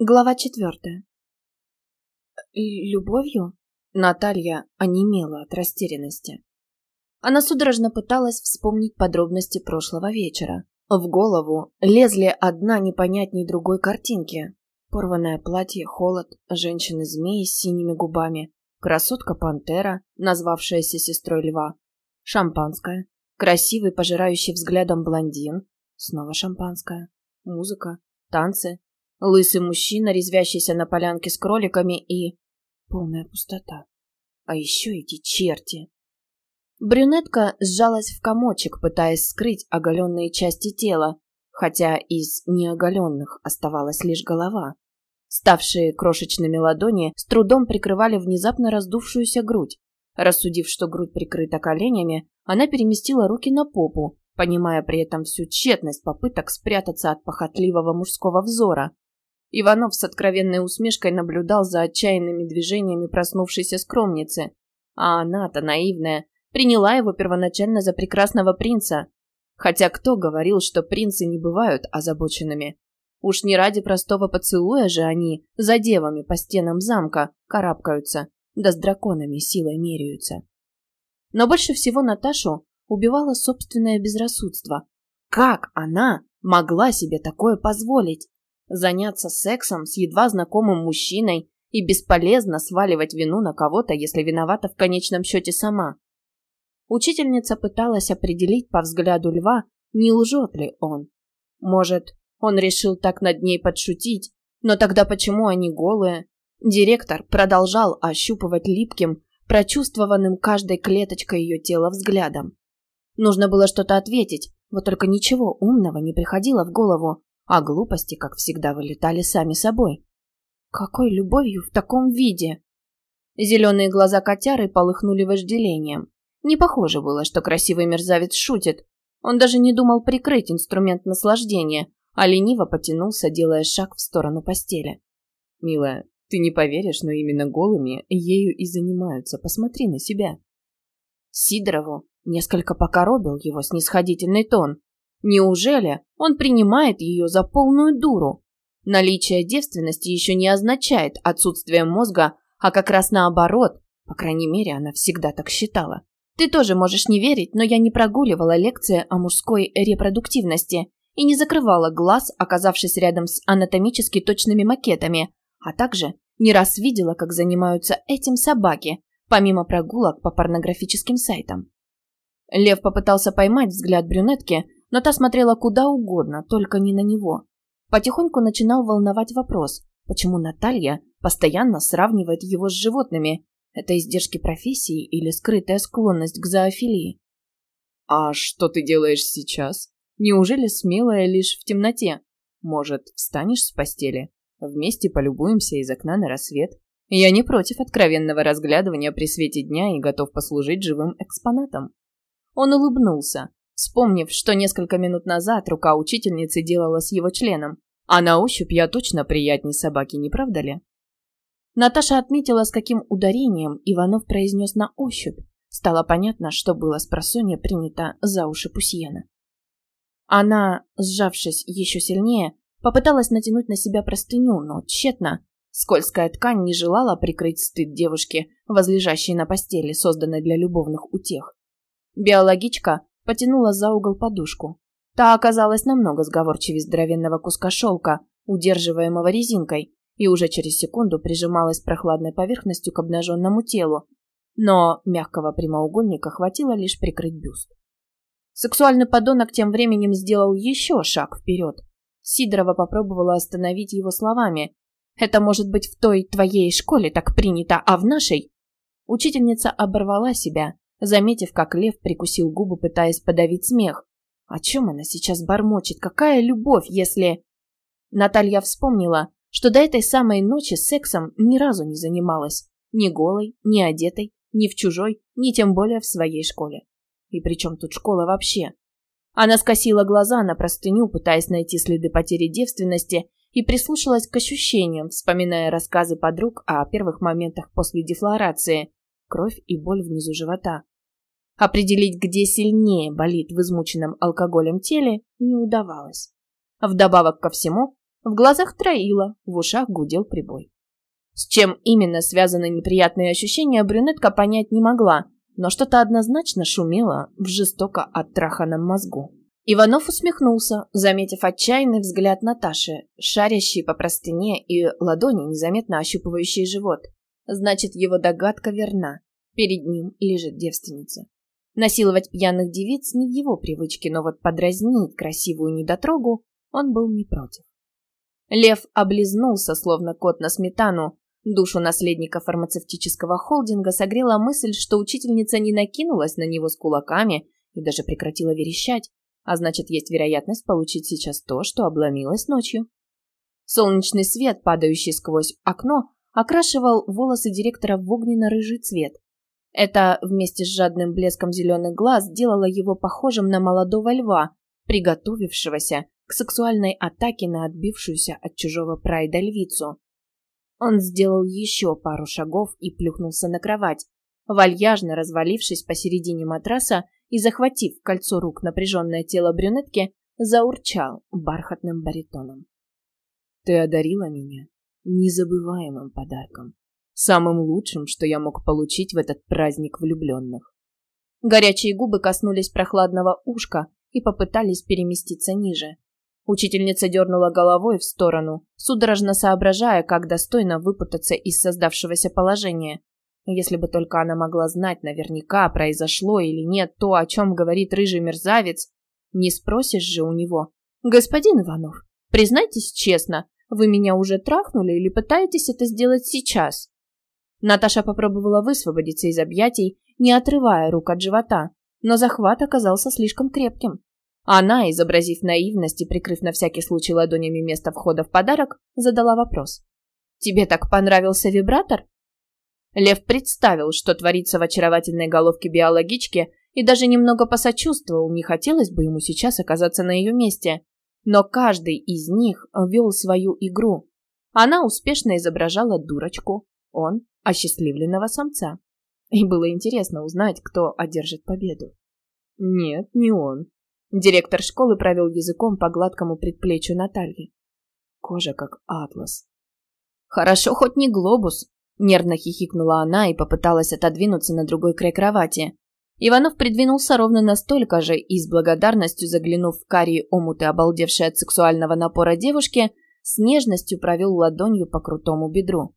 Глава четвертая. Любовью? Наталья онемела от растерянности. Она судорожно пыталась вспомнить подробности прошлого вечера. В голову лезли одна непонятней другой картинки. Порванное платье, холод, женщины-змеи с синими губами, красотка-пантера, назвавшаяся сестрой льва, шампанское, красивый, пожирающий взглядом блондин, снова шампанское, музыка, танцы, Лысый мужчина, резвящийся на полянке с кроликами и... Полная пустота. А еще эти черти. Брюнетка сжалась в комочек, пытаясь скрыть оголенные части тела, хотя из неоголенных оставалась лишь голова. Ставшие крошечными ладони с трудом прикрывали внезапно раздувшуюся грудь. Рассудив, что грудь прикрыта коленями, она переместила руки на попу, понимая при этом всю тщетность попыток спрятаться от похотливого мужского взора. Иванов с откровенной усмешкой наблюдал за отчаянными движениями проснувшейся скромницы. А она-то, наивная, приняла его первоначально за прекрасного принца. Хотя кто говорил, что принцы не бывают озабоченными? Уж не ради простого поцелуя же они за девами по стенам замка карабкаются, да с драконами силой меряются. Но больше всего Наташу убивало собственное безрассудство. Как она могла себе такое позволить? Заняться сексом с едва знакомым мужчиной и бесполезно сваливать вину на кого-то, если виновата в конечном счете сама. Учительница пыталась определить по взгляду льва, не лжет ли он. Может, он решил так над ней подшутить, но тогда почему они голые? Директор продолжал ощупывать липким, прочувствованным каждой клеточкой ее тела взглядом. Нужно было что-то ответить, вот только ничего умного не приходило в голову а глупости, как всегда, вылетали сами собой. Какой любовью в таком виде? Зеленые глаза котяры полыхнули вожделением. Не похоже было, что красивый мерзавец шутит. Он даже не думал прикрыть инструмент наслаждения, а лениво потянулся, делая шаг в сторону постели. «Милая, ты не поверишь, но именно голыми ею и занимаются. Посмотри на себя». Сидорову несколько покоробил его снисходительный тон. Неужели он принимает ее за полную дуру? Наличие девственности еще не означает отсутствие мозга, а как раз наоборот. По крайней мере, она всегда так считала. Ты тоже можешь не верить, но я не прогуливала лекции о мужской репродуктивности и не закрывала глаз, оказавшись рядом с анатомически точными макетами, а также не раз видела, как занимаются этим собаки, помимо прогулок по порнографическим сайтам. Лев попытался поймать взгляд брюнетки, но та смотрела куда угодно, только не на него. Потихоньку начинал волновать вопрос, почему Наталья постоянно сравнивает его с животными. Это издержки профессии или скрытая склонность к зоофилии? «А что ты делаешь сейчас? Неужели смелая лишь в темноте? Может, встанешь с постели? Вместе полюбуемся из окна на рассвет? Я не против откровенного разглядывания при свете дня и готов послужить живым экспонатом». Он улыбнулся, вспомнив, что несколько минут назад рука учительницы делала с его членом, а на ощупь я точно приятней собаки, не правда ли? Наташа отметила, с каким ударением Иванов произнес на ощупь. Стало понятно, что было с просонья принято за уши Пусьена. Она, сжавшись еще сильнее, попыталась натянуть на себя простыню, но тщетно. Скользкая ткань не желала прикрыть стыд девушки, возлежащей на постели, созданной для любовных утех. Биологичка потянула за угол подушку. Та оказалась намного сговорчивее здоровенного куска шелка, удерживаемого резинкой, и уже через секунду прижималась прохладной поверхностью к обнаженному телу. Но мягкого прямоугольника хватило лишь прикрыть бюст. Сексуальный подонок тем временем сделал еще шаг вперед. Сидорова попробовала остановить его словами. «Это может быть в той твоей школе так принято, а в нашей?» Учительница оборвала себя, заметив, как лев прикусил губы, пытаясь подавить смех. О чем она сейчас бормочет? Какая любовь, если... Наталья вспомнила, что до этой самой ночи сексом ни разу не занималась. Ни голой, ни одетой, ни в чужой, ни тем более в своей школе. И при чем тут школа вообще? Она скосила глаза на простыню, пытаясь найти следы потери девственности, и прислушалась к ощущениям, вспоминая рассказы подруг о первых моментах после дефлорации, кровь и боль внизу живота. Определить, где сильнее болит в измученном алкоголем теле, не удавалось. Вдобавок ко всему, В глазах троило, в ушах гудел прибой. С чем именно связаны неприятные ощущения, брюнетка понять не могла, но что-то однозначно шумело в жестоко оттраханном мозгу. Иванов усмехнулся, заметив отчаянный взгляд Наташи, шарящий по простыне и ладони, незаметно ощупывающий живот. Значит, его догадка верна. Перед ним лежит девственница. Насиловать пьяных девиц не в его привычке, но вот подразнить красивую недотрогу он был не против. Лев облизнулся, словно кот на сметану. Душу наследника фармацевтического холдинга согрела мысль, что учительница не накинулась на него с кулаками и даже прекратила верещать, а значит, есть вероятность получить сейчас то, что обломилось ночью. Солнечный свет, падающий сквозь окно, окрашивал волосы директора в огненно-рыжий цвет. Это вместе с жадным блеском зеленых глаз делало его похожим на молодого льва, приготовившегося к сексуальной атаке на отбившуюся от чужого прайда львицу. Он сделал еще пару шагов и плюхнулся на кровать, вальяжно развалившись посередине матраса и, захватив кольцо рук напряженное тело брюнетки, заурчал бархатным баритоном. «Ты одарила меня незабываемым подарком, самым лучшим, что я мог получить в этот праздник влюбленных». Горячие губы коснулись прохладного ушка и попытались переместиться ниже. Учительница дернула головой в сторону, судорожно соображая, как достойно выпутаться из создавшегося положения. Если бы только она могла знать наверняка, произошло или нет то, о чем говорит рыжий мерзавец, не спросишь же у него. «Господин Иванов, признайтесь честно, вы меня уже трахнули или пытаетесь это сделать сейчас?» Наташа попробовала высвободиться из объятий, не отрывая рук от живота, но захват оказался слишком крепким. Она, изобразив наивность и прикрыв на всякий случай ладонями место входа в подарок, задала вопрос. «Тебе так понравился вибратор?» Лев представил, что творится в очаровательной головке биологички, и даже немного посочувствовал, не хотелось бы ему сейчас оказаться на ее месте. Но каждый из них вел свою игру. Она успешно изображала дурочку, он – осчастливленного самца. И было интересно узнать, кто одержит победу. Нет, не он. Директор школы провел языком по гладкому предплечью Натальи. Кожа как атлас. Хорошо, хоть не глобус, Нервно хихикнула она и попыталась отодвинуться на другой край кровати. Иванов придвинулся ровно настолько же и с благодарностью заглянув в карие омуты, обалдевшей от сексуального напора девушки, с нежностью провел ладонью по крутому бедру.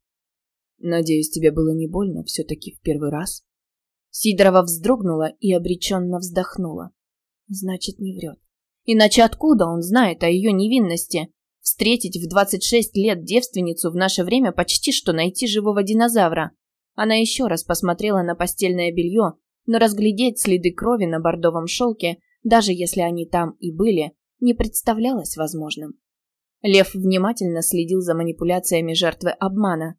«Надеюсь, тебе было не больно все-таки в первый раз?» Сидорова вздрогнула и обреченно вздохнула. «Значит, не врет. Иначе откуда он знает о ее невинности? Встретить в 26 лет девственницу в наше время почти что найти живого динозавра. Она еще раз посмотрела на постельное белье, но разглядеть следы крови на бордовом шелке, даже если они там и были, не представлялось возможным. Лев внимательно следил за манипуляциями жертвы обмана.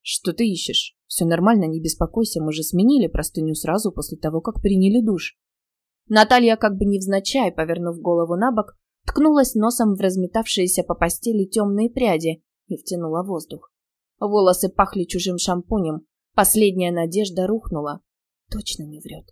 «Что ты ищешь? Все нормально, не беспокойся, мы же сменили простыню сразу после того, как приняли душ». Наталья, как бы невзначай, повернув голову на бок, ткнулась носом в разметавшиеся по постели темные пряди и втянула воздух. Волосы пахли чужим шампунем, последняя надежда рухнула. Точно не врет.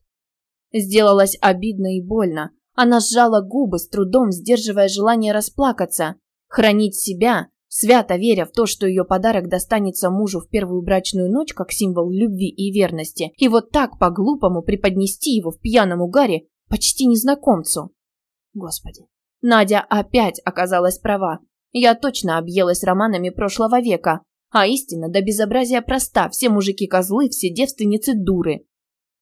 Сделалось обидно и больно. Она сжала губы, с трудом сдерживая желание расплакаться. Хранить себя, свято веря в то, что ее подарок достанется мужу в первую брачную ночь как символ любви и верности, и вот так по-глупому преподнести его в пьяном угаре почти незнакомцу. Господи, Надя опять оказалась права. Я точно объелась романами прошлого века. А истина до безобразия проста. Все мужики козлы, все девственницы дуры.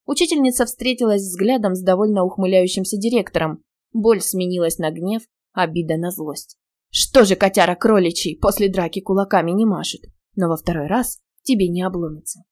Учительница встретилась взглядом с довольно ухмыляющимся директором. Боль сменилась на гнев, обида на злость. Что же котяра кроличий после драки кулаками не машет? Но во второй раз тебе не обломится.